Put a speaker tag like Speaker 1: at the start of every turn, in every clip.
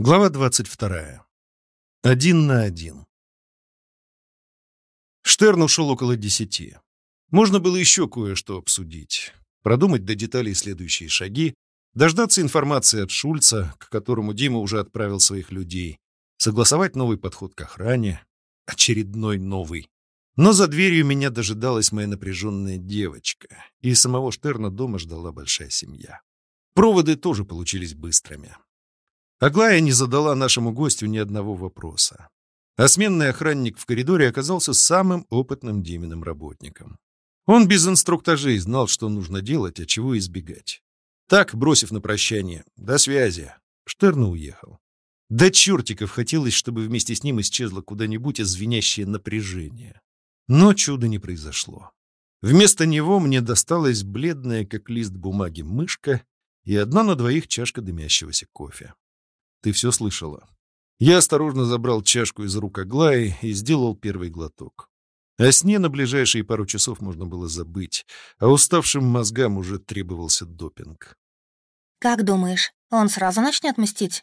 Speaker 1: Глава 22. Один на один. Штерн ушел около десяти. Можно было еще кое-что обсудить. Продумать до деталей следующие шаги, дождаться информации от Шульца, к которому Дима уже отправил своих людей, согласовать новый подход к охране, очередной новый. Но за дверью меня дожидалась моя напряженная девочка, и самого Штерна дома ждала большая семья. Проводы тоже получились быстрыми. Аглая не задала нашему гостю ни одного вопроса. А сменный охранник в коридоре оказался самым опытным Диминым работником. Он без инструктажей знал, что нужно делать, а чего избегать. Так, бросив на прощание «До связи», Штерн уехал. До чертиков хотелось, чтобы вместе с ним исчезло куда-нибудь звенящее напряжение. Но чуда не произошло. Вместо него мне досталась бледная, как лист бумаги, мышка и одна на двоих чашка дымящегося кофе. Ты все слышала. Я осторожно забрал чашку из рук Аглаи и сделал первый глоток. О сне на ближайшие пару часов можно было забыть, а уставшим мозгам уже требовался допинг.
Speaker 2: «Как думаешь, он сразу начнет мстить?»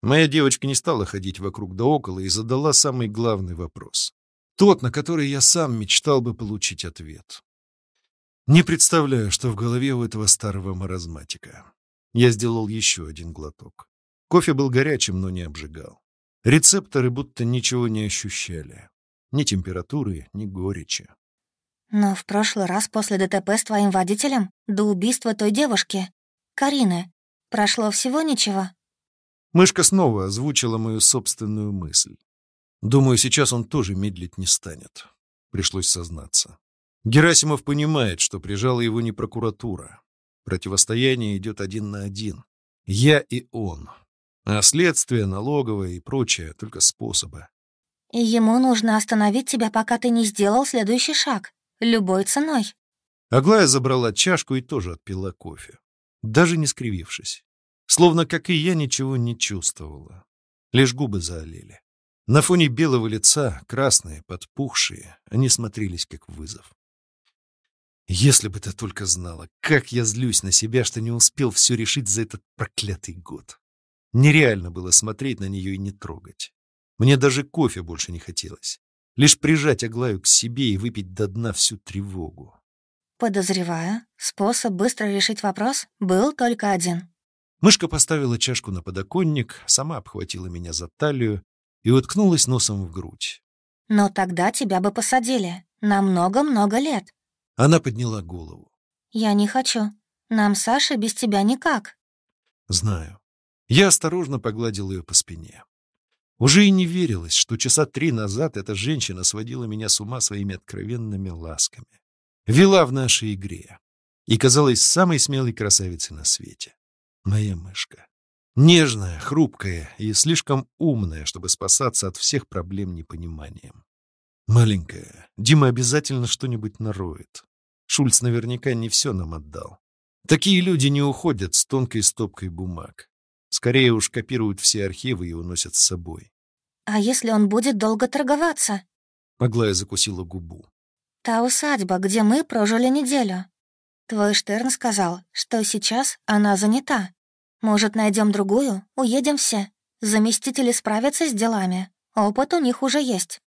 Speaker 1: Моя девочка не стала ходить вокруг да около и задала самый главный вопрос. Тот, на который я сам мечтал бы получить ответ. Не представляю, что в голове у этого старого маразматика. Я сделал еще один глоток. Кофе был горячим, но не обжигал. Рецепторы будто ничего не ощущали. Ни температуры, ни горечи.
Speaker 2: Но в прошлый раз после ДТП с твоим водителем до убийства той девушки, Карины, прошло всего ничего?
Speaker 1: Мышка снова озвучила мою собственную мысль. Думаю, сейчас он тоже медлить не станет. Пришлось сознаться. Герасимов понимает, что прижала его не прокуратура. Противостояние идет один на один. Я и он. А следствие, налоговое и прочее — только способы.
Speaker 2: И ему нужно остановить тебя, пока ты не сделал следующий шаг. Любой ценой.
Speaker 1: Аглая забрала чашку и тоже отпила кофе. Даже не скривившись. Словно, как и я, ничего не чувствовала. Лишь губы заолели. На фоне белого лица, красные, подпухшие, они смотрелись как вызов. Если бы ты только знала, как я злюсь на себя, что не успел все решить за этот проклятый год. Нереально было смотреть на нее и не трогать. Мне даже кофе больше не хотелось. Лишь прижать Аглаю к себе и выпить до дна всю тревогу.
Speaker 2: Подозреваю, способ быстро решить вопрос был только один.
Speaker 1: Мышка поставила чашку на подоконник, сама обхватила меня за талию и уткнулась носом в грудь.
Speaker 2: «Но тогда тебя бы посадили. На много-много лет».
Speaker 1: Она подняла голову.
Speaker 2: «Я не хочу. Нам, Саша, без тебя никак».
Speaker 1: «Знаю. Я осторожно погладил ее по спине. Уже и не верилось, что часа три назад эта женщина сводила меня с ума своими откровенными ласками. Вела в нашей игре и казалась самой смелой красавицей на свете. Моя мышка. Нежная, хрупкая и слишком умная, чтобы спасаться от всех проблем непониманием. Маленькая, Дима обязательно что-нибудь нароет. Шульц наверняка не все нам отдал. Такие люди не уходят с тонкой стопкой бумаг. Скорее уж копируют все архивы и уносят с собой.
Speaker 2: «А если он будет долго торговаться?»
Speaker 1: Аглая закусила губу.
Speaker 2: «Та усадьба, где мы прожили неделю. Твой Штерн сказал, что сейчас она занята. Может, найдем другую, уедем все. Заместители справятся с делами. Опыт у них уже есть.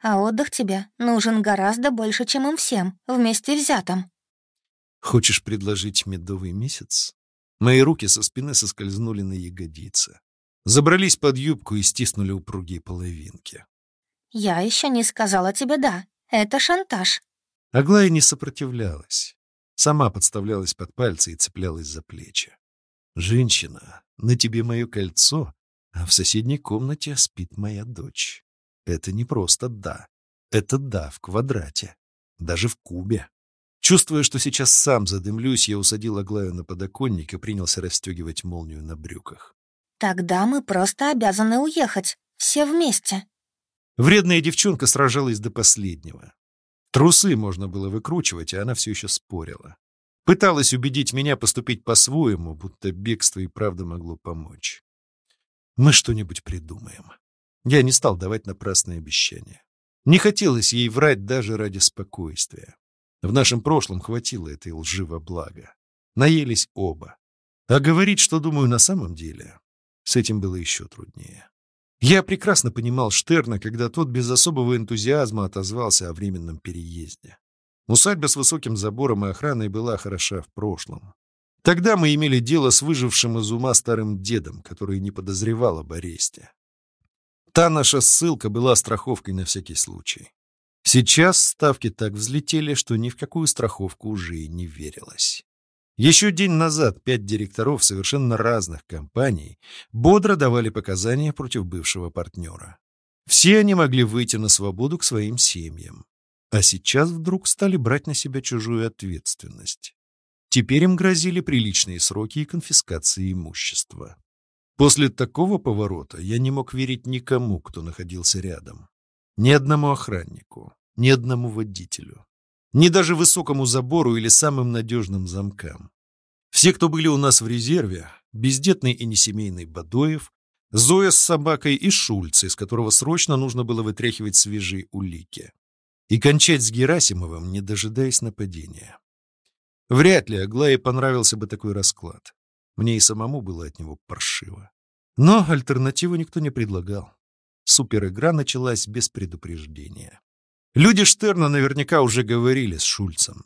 Speaker 2: А отдых тебе нужен гораздо больше, чем им всем, вместе взятым».
Speaker 1: «Хочешь предложить медовый месяц?» Мои руки со спины соскользнули на ягодицы. Забрались под юбку и стиснули упругие половинки.
Speaker 2: «Я еще не сказала тебе «да». Это шантаж».
Speaker 1: Аглая не сопротивлялась. Сама подставлялась под пальцы и цеплялась за плечи. «Женщина, на тебе мое кольцо, а в соседней комнате спит моя дочь. Это не просто «да». Это «да» в квадрате. Даже в кубе. Чувствуя, что сейчас сам задымлюсь, я усадил Аглаю на подоконник и принялся расстегивать молнию на брюках.
Speaker 2: «Тогда мы просто обязаны уехать. Все вместе».
Speaker 1: Вредная девчонка сражалась до последнего. Трусы можно было выкручивать, а она все еще спорила. Пыталась убедить меня поступить по-своему, будто бегство и правда могло помочь. Мы что-нибудь придумаем. Я не стал давать напрасные обещания. Не хотелось ей врать даже ради спокойствия. В нашем прошлом хватило этой лживо блага. Наелись оба. А говорить, что думаю на самом деле, С этим было еще труднее. Я прекрасно понимал Штерна, когда тот без особого энтузиазма отозвался о временном переезде. Усадьба с высоким забором и охраной была хороша в прошлом. Тогда мы имели дело с выжившим из ума старым дедом, который не подозревал об аресте. Та наша ссылка была страховкой на всякий случай. Сейчас ставки так взлетели, что ни в какую страховку уже и не верилось. Еще день назад пять директоров совершенно разных компаний бодро давали показания против бывшего партнера. Все они могли выйти на свободу к своим семьям. А сейчас вдруг стали брать на себя чужую ответственность. Теперь им грозили приличные сроки и конфискации имущества. После такого поворота я не мог верить никому, кто находился рядом. Ни одному охраннику, ни одному водителю, ни даже высокому забору или самым надежным замкам. Все, кто были у нас в резерве, бездетный и несемейный Бадоев, Зоя с собакой и Шульц, из которого срочно нужно было вытряхивать свежие улики. И кончать с Герасимовым, не дожидаясь нападения. Вряд ли Аглае понравился бы такой расклад. Мне и самому было от него паршиво. Но альтернативу никто не предлагал. Суперигра началась без предупреждения. Люди Штерна наверняка уже говорили с Шульцем.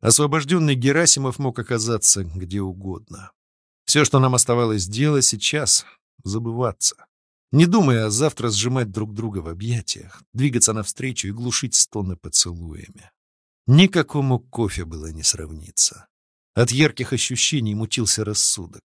Speaker 1: Освобожденный Герасимов мог оказаться где угодно. Все, что нам оставалось делать сейчас — забываться. Не думая, а завтра сжимать друг друга в объятиях, двигаться навстречу и глушить стоны поцелуями. Никакому кофе было не сравниться. От ярких ощущений мутился рассудок.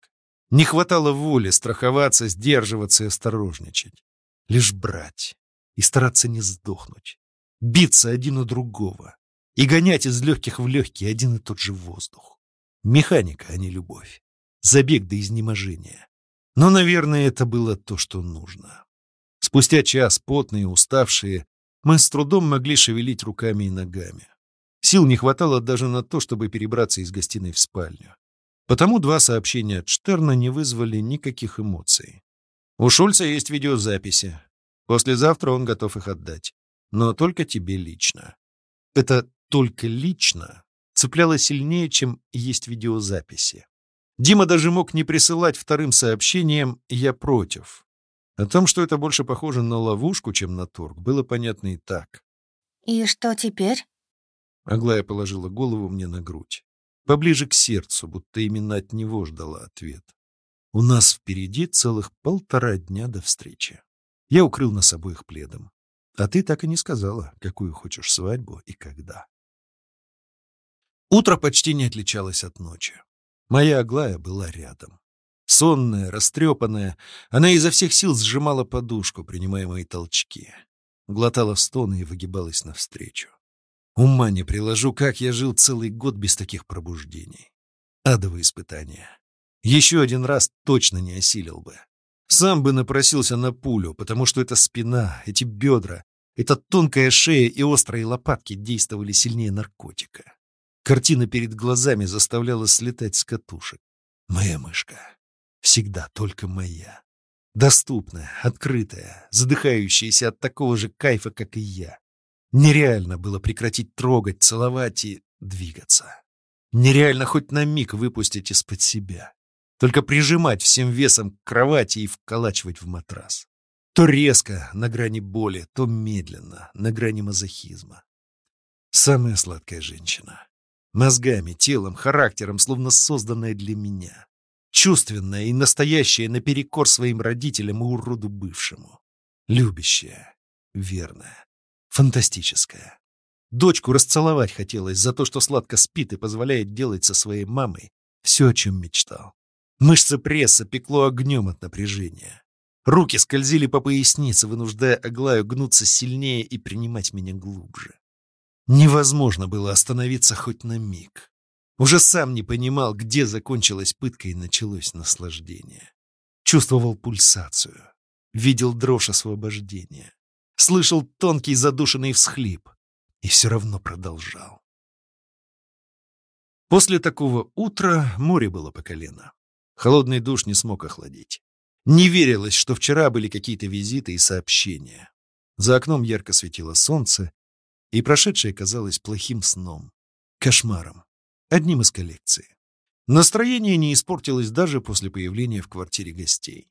Speaker 1: Не хватало воли страховаться, сдерживаться и осторожничать. Лишь брать и стараться не сдохнуть. Биться один у другого и гонять из легких в легкие один и тот же воздух. Механика, а не любовь. Забег до изнеможения. Но, наверное, это было то, что нужно. Спустя час, потные, уставшие, мы с трудом могли шевелить руками и ногами. Сил не хватало даже на то, чтобы перебраться из гостиной в спальню. Потому два сообщения от Штерна не вызвали никаких эмоций. У Шульца есть видеозаписи. Послезавтра он готов их отдать. Но только тебе лично. Это «только лично» цепляло сильнее, чем есть видеозаписи. Дима даже мог не присылать вторым сообщением «я против». О том, что это больше похоже на ловушку, чем на торг, было понятно и так.
Speaker 2: «И что теперь?»
Speaker 1: Аглая положила голову мне на грудь. Поближе к сердцу, будто именно от него ждала ответ. У нас впереди целых полтора дня до встречи. Я укрыл нас обоих пледом. А ты так и не сказала, какую хочешь свадьбу и когда. Утро почти не отличалось от ночи. Моя Аглая была рядом. Сонная, растрепанная, она изо всех сил сжимала подушку, принимая мои толчки. Глотала стоны и выгибалась навстречу. Ума не приложу, как я жил целый год без таких пробуждений. Адовые испытания. Еще один раз точно не осилил бы. Сам бы напросился на пулю, потому что эта спина, эти бедра, эта тонкая шея и острые лопатки действовали сильнее наркотика. Картина перед глазами заставляла слетать с катушек. Моя мышка. Всегда только моя. Доступная, открытая, задыхающаяся от такого же кайфа, как и я. Нереально было прекратить трогать, целовать и двигаться. Нереально хоть на миг выпустить из-под себя. Только прижимать всем весом к кровати и вколачивать в матрас. То резко, на грани боли, то медленно, на грани мазохизма. Самая сладкая женщина. Мозгами, телом, характером, словно созданная для меня. Чувственная и настоящая наперекор своим родителям и уроду бывшему. Любящая, верная, фантастическая. Дочку расцеловать хотелось за то, что сладко спит и позволяет делать со своей мамой все, о чем мечтал. Мышцы пресса пекло огнем от напряжения. Руки скользили по пояснице, вынуждая Аглаю гнуться сильнее и принимать меня глубже. Невозможно было остановиться хоть на миг. Уже сам не понимал, где закончилась пытка и началось наслаждение. Чувствовал пульсацию, видел дрожь освобождения слышал тонкий задушенный всхлип и все равно продолжал. После такого утра море было по колено. Холодный душ не смог охладить. Не верилось, что вчера были какие-то визиты и сообщения. За окном ярко светило солнце, и прошедшее казалось плохим сном, кошмаром, одним из коллекции. Настроение не испортилось даже после появления в квартире гостей.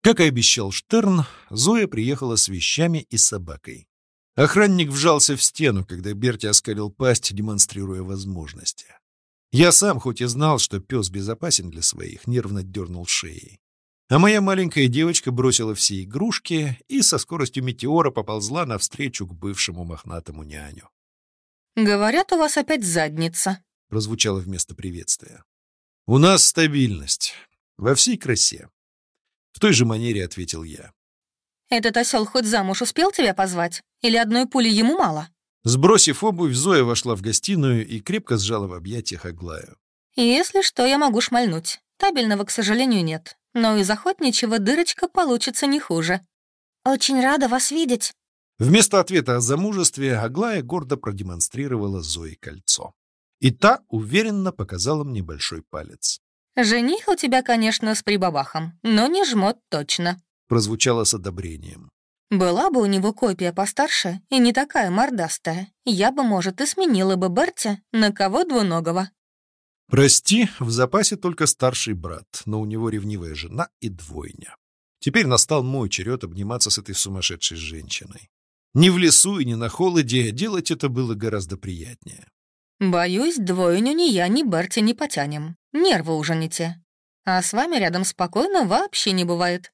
Speaker 1: Как и обещал Штерн, Зоя приехала с вещами и собакой. Охранник вжался в стену, когда Берти оскалил пасть, демонстрируя возможности. Я сам, хоть и знал, что пес безопасен для своих, нервно дернул шеей. А моя маленькая девочка бросила все игрушки и со скоростью метеора поползла навстречу к бывшему мохнатому няню.
Speaker 2: «Говорят, у вас опять задница», —
Speaker 1: прозвучало вместо приветствия. «У нас стабильность. Во всей красе». В той же манере ответил я.
Speaker 2: «Этот осел хоть замуж успел тебя позвать? Или одной пули ему мало?»
Speaker 1: Сбросив обувь, Зоя вошла в гостиную и крепко сжала в объятиях Аглаю.
Speaker 2: «Если что, я могу шмальнуть. Табельного, к сожалению, нет но из охотничьего дырочка получится не хуже. «Очень рада вас видеть».
Speaker 1: Вместо ответа о замужестве Аглая гордо продемонстрировала Зои кольцо. И та уверенно показала мне большой палец.
Speaker 2: «Жених у тебя, конечно, с прибабахом, но не жмот точно», —
Speaker 1: прозвучало с одобрением.
Speaker 2: «Была бы у него копия постарше и не такая мордастая, я бы, может, и сменила бы Берти на кого двуногого».
Speaker 1: Прости, в запасе только старший брат, но у него ревнивая жена и двойня. Теперь настал мой черед обниматься с этой сумасшедшей женщиной. Ни в лесу и ни на холоде делать это было гораздо приятнее.
Speaker 2: «Боюсь, двойню ни я, ни Берти не потянем. Нервы уже не те. А с вами рядом спокойно вообще не бывает».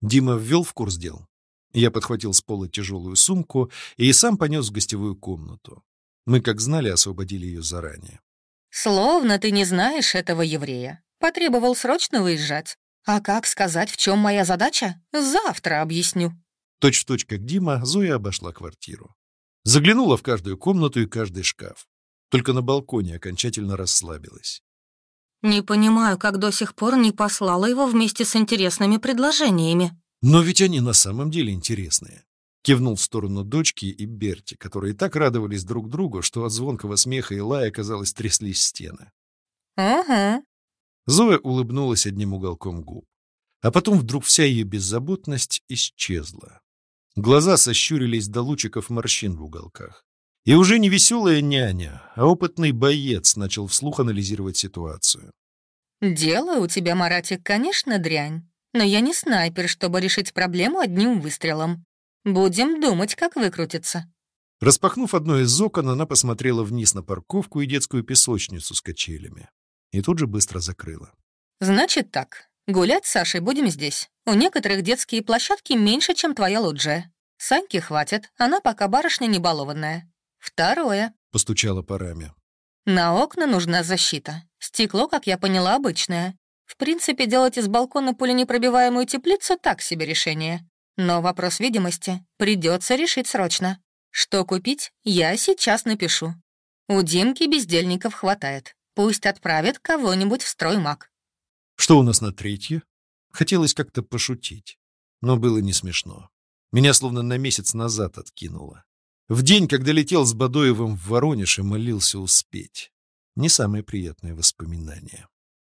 Speaker 1: Дима ввел в курс дел. Я подхватил с пола тяжелую сумку и сам понес в гостевую комнату. Мы, как знали, освободили ее заранее.
Speaker 2: «Словно ты не знаешь этого еврея. Потребовал срочно выезжать. А как сказать, в чем моя задача? Завтра объясню».
Speaker 1: Точь в точь, как Дима, Зоя обошла квартиру. Заглянула в каждую комнату и каждый шкаф. Только на балконе окончательно расслабилась.
Speaker 2: «Не понимаю, как до сих пор не послала его вместе с интересными предложениями».
Speaker 1: «Но ведь они на самом деле интересные. Кивнул в сторону дочки и Берти, которые так радовались друг другу, что от звонкого смеха и лая, казалось, тряслись стены.
Speaker 2: «Ага».
Speaker 1: Зоя улыбнулась одним уголком губ. А потом вдруг вся ее беззаботность исчезла. Глаза сощурились до лучиков морщин в уголках. И уже не веселая няня, а опытный боец начал вслух анализировать ситуацию.
Speaker 2: «Дело у тебя, Маратик, конечно, дрянь. Но я не снайпер, чтобы решить проблему одним выстрелом. Будем думать, как выкрутиться».
Speaker 1: Распахнув одно из окон, она посмотрела вниз на парковку и детскую песочницу с качелями. И тут же быстро закрыла.
Speaker 2: «Значит так. Гулять с Сашей будем здесь. У некоторых детские площадки меньше, чем твоя лоджия. Саньки хватит, она пока барышня не балованная. Второе».
Speaker 1: Постучала по раме.
Speaker 2: «На окна нужна защита. Стекло, как я поняла, обычное. В принципе, делать из балкона пуленепробиваемую теплицу — так себе решение. Но вопрос видимости придется решить срочно. Что купить, я сейчас напишу. У Димки бездельников хватает. Пусть отправит кого-нибудь в строймаг.
Speaker 1: Что у нас на третье? Хотелось как-то пошутить, но было не смешно. Меня словно на месяц назад откинуло. В день, когда летел с Бадоевым в Воронеж и молился успеть. Не самые приятные воспоминания.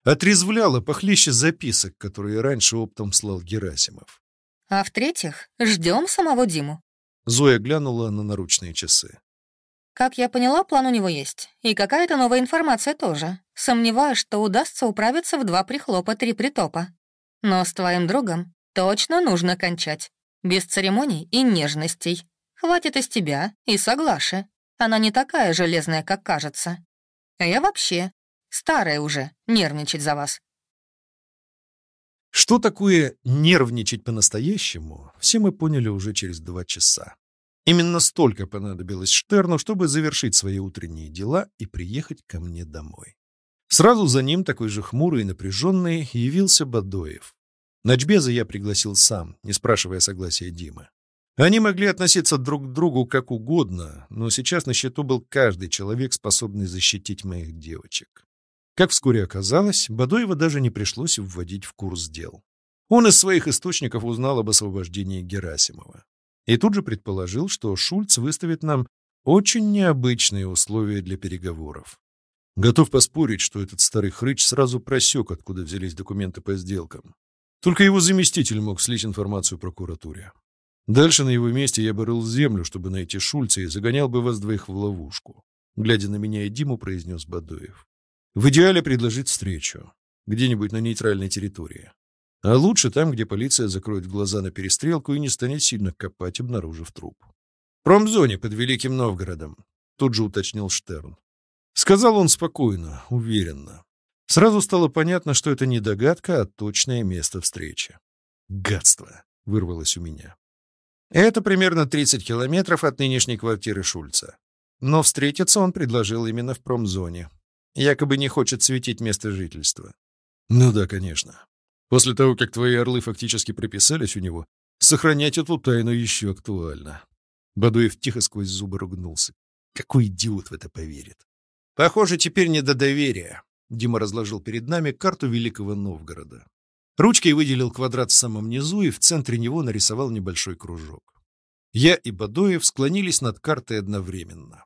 Speaker 1: Отрезвляло похлеще записок, которые раньше оптом слал Герасимов.
Speaker 2: А в-третьих, ждем самого Диму.
Speaker 1: Зоя глянула на наручные часы.
Speaker 2: Как я поняла, план у него есть. И какая-то новая информация тоже. Сомневаюсь, что удастся управиться в два прихлопа, три притопа. Но с твоим другом точно нужно кончать. Без церемоний и нежностей. Хватит из тебя и соглаши. Она не такая железная, как кажется. А я вообще старая уже, нервничать за вас.
Speaker 1: Что такое нервничать по-настоящему, все мы поняли уже через два часа. Именно столько понадобилось Штерну, чтобы завершить свои утренние дела и приехать ко мне домой. Сразу за ним, такой же хмурый и напряженный, явился Бадоев. Ночбеза я пригласил сам, не спрашивая согласия Димы. Они могли относиться друг к другу как угодно, но сейчас на счету был каждый человек, способный защитить моих девочек. Как вскоре оказалось, Бадоева даже не пришлось вводить в курс дел. Он из своих источников узнал об освобождении Герасимова. И тут же предположил, что Шульц выставит нам очень необычные условия для переговоров. Готов поспорить, что этот старый хрыч сразу просек, откуда взялись документы по сделкам. Только его заместитель мог слить информацию прокуратуре. Дальше на его месте я бы рыл землю, чтобы найти Шульца, и загонял бы вас двоих в ловушку. Глядя на меня и Диму, произнес Бадоев. В идеале предложить встречу. Где-нибудь на нейтральной территории. А лучше там, где полиция закроет глаза на перестрелку и не станет сильно копать, обнаружив труп. Промзоне под Великим Новгородом, тут же уточнил Штерн. Сказал он спокойно, уверенно. Сразу стало понятно, что это не догадка, а точное место встречи. «Гадство!» — вырвалось у меня. Это примерно 30 километров от нынешней квартиры Шульца. Но встретиться он предложил именно в промзоне. Якобы не хочет светить место жительства. Ну да, конечно. После того, как твои орлы фактически прописались у него, сохранять эту тайну еще актуально. Бадуев тихо сквозь зубы ругнулся. Какой идиот в это поверит? Похоже, теперь не до доверия. Дима разложил перед нами карту Великого Новгорода. Ручкой выделил квадрат в самом низу и в центре него нарисовал небольшой кружок. Я и Бадоев склонились над картой одновременно.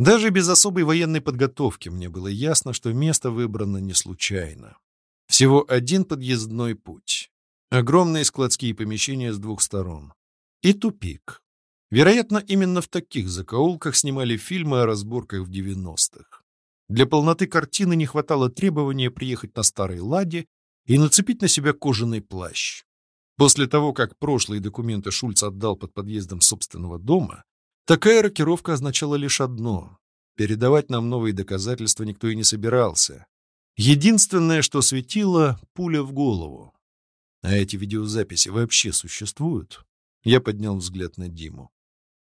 Speaker 1: Даже без особой военной подготовки мне было ясно, что место выбрано не случайно. Всего один подъездной путь. Огромные складские помещения с двух сторон. И тупик. Вероятно, именно в таких закоулках снимали фильмы о разборках в 90-х. Для полноты картины не хватало требования приехать на старой ладе и нацепить на себя кожаный плащ. После того, как прошлые документы Шульц отдал под подъездом собственного дома, такая рокировка означала лишь одно — передавать нам новые доказательства никто и не собирался. Единственное, что светило — пуля в голову. А эти видеозаписи вообще существуют? Я поднял взгляд на Диму.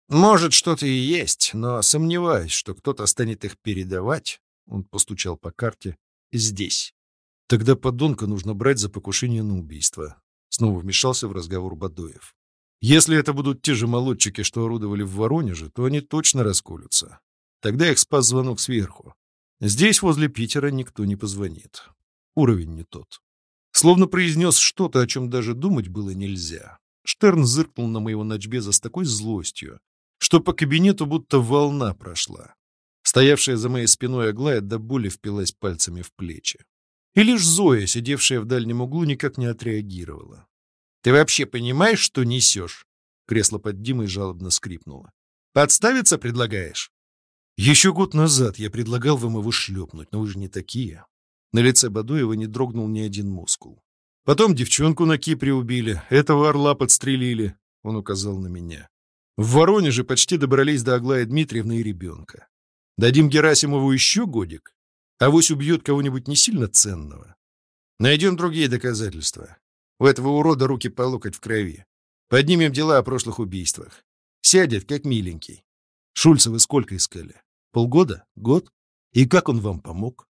Speaker 1: Может, что-то и есть, но сомневаюсь, что кто-то станет их передавать, он постучал по карте, здесь. Тогда подонка нужно брать за покушение на убийство. Снова вмешался в разговор Бадоев. Если это будут те же молодчики, что орудовали в Воронеже, то они точно расколются. Тогда их спас звонок сверху. Здесь, возле Питера, никто не позвонит. Уровень не тот. Словно произнес что-то, о чем даже думать было нельзя. Штерн зыркнул на моего ночбеза с такой злостью, что по кабинету будто волна прошла. Стоявшая за моей спиной Аглая до боли впилась пальцами в плечи. И лишь Зоя, сидевшая в дальнем углу, никак не отреагировала. «Ты вообще понимаешь, что несешь?» Кресло под Димой жалобно скрипнуло. «Подставиться предлагаешь?» «Еще год назад я предлагал вам его шлепнуть, но вы же не такие». На лице Бадуева не дрогнул ни один мускул. Потом девчонку на Кипре убили, этого орла подстрелили, он указал на меня. В Воронеже почти добрались до Аглаи Дмитриевны и ребенка. Дадим Герасимову еще годик, Авось убьет кого-нибудь не сильно ценного. Найдем другие доказательства. У этого урода руки по локоть в крови. Поднимем дела о прошлых убийствах. Сядет, как миленький. Шульца вы сколько искали? Полгода? Год? И как он вам помог?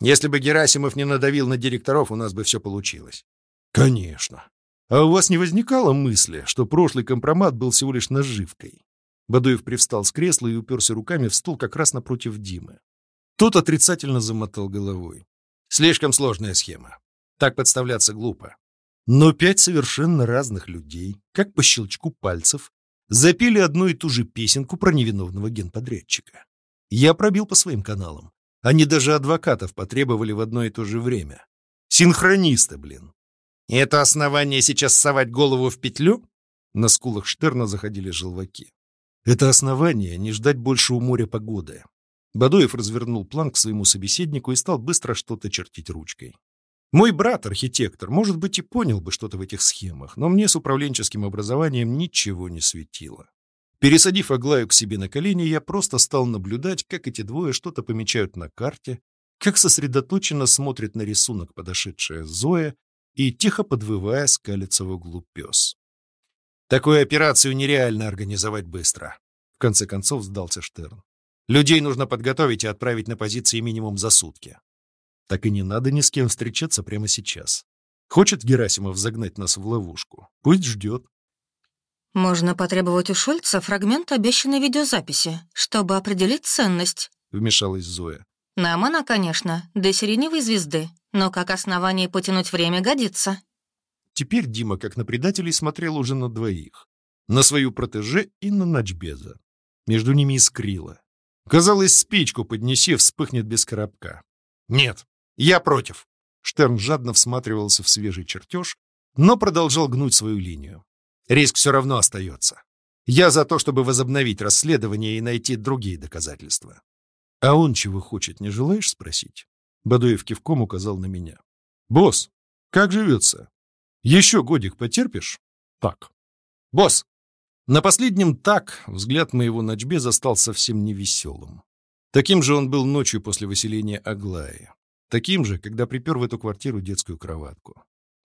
Speaker 1: Если бы Герасимов не надавил на директоров, у нас бы все получилось. Конечно. А у вас не возникало мысли, что прошлый компромат был всего лишь наживкой? Бадуев привстал с кресла и уперся руками в стол как раз напротив Димы. Тот отрицательно замотал головой. Слишком сложная схема. Так подставляться глупо. Но пять совершенно разных людей, как по щелчку пальцев, запели одну и ту же песенку про невиновного генподрядчика. Я пробил по своим каналам. Они даже адвокатов потребовали в одно и то же время. Синхронисты, блин. Это основание сейчас совать голову в петлю? На скулах Штерна заходили желваки. Это основание не ждать больше у моря погоды. Бадоев развернул план к своему собеседнику и стал быстро что-то чертить ручкой. Мой брат, архитектор, может быть, и понял бы что-то в этих схемах, но мне с управленческим образованием ничего не светило. Пересадив Аглаю к себе на колени, я просто стал наблюдать, как эти двое что-то помечают на карте, как сосредоточенно смотрит на рисунок подошедшая Зоя и, тихо подвывая, скалится в углу пес. Такую операцию нереально организовать быстро. В конце концов сдался Штерн. Людей нужно подготовить и отправить на позиции минимум за сутки. Так и не надо ни с кем встречаться прямо сейчас. Хочет Герасимов загнать нас в ловушку? Пусть ждет.
Speaker 2: «Можно потребовать у Шульца фрагмент обещанной видеозаписи, чтобы определить ценность», —
Speaker 1: вмешалась Зоя.
Speaker 2: «Нам она, конечно, до сиреневой звезды, но как основание потянуть время годится».
Speaker 1: Теперь Дима, как на предателей, смотрел уже на двоих. На свою протеже и на ночбеза. Между ними искрило. Казалось, спичку поднеси, вспыхнет без коробка. Нет, я против. Штерн жадно всматривался в свежий чертеж, но продолжал гнуть свою линию. Риск все равно остается. Я за то, чтобы возобновить расследование и найти другие доказательства. А он чего хочет, не желаешь спросить? Бадуев кивком указал на меня. «Босс, как живется?» Еще годик потерпишь? Так. Босс! На последнем «так» взгляд моего ночбе застал совсем невеселым. Таким же он был ночью после выселения Аглаи. Таким же, когда припер в эту квартиру детскую кроватку.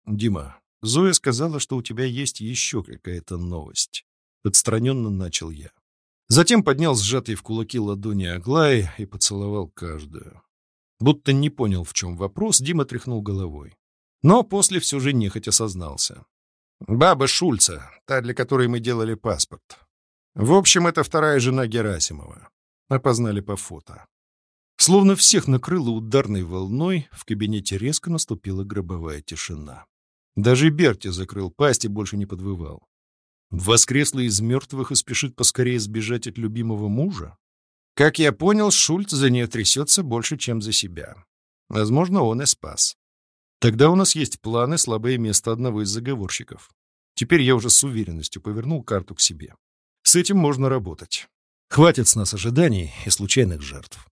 Speaker 1: «Дима, Зоя сказала, что у тебя есть еще какая-то новость». Отстраненно начал я. Затем поднял сжатые в кулаки ладони Аглаи и поцеловал каждую. Будто не понял, в чем вопрос, Дима тряхнул головой. Но после все же нехотя сознался. «Баба Шульца, та, для которой мы делали паспорт. В общем, это вторая жена Герасимова. Опознали по фото». Словно всех накрыло ударной волной, в кабинете резко наступила гробовая тишина. Даже Берти закрыл пасть и больше не подвывал. Воскресла из мертвых и спешит поскорее сбежать от любимого мужа? Как я понял, Шульц за нее трясется больше, чем за себя. Возможно, он и спас. Тогда у нас есть планы, слабое место одного из заговорщиков. Теперь я уже с уверенностью повернул карту к себе. С этим можно работать. Хватит с нас ожиданий и случайных жертв.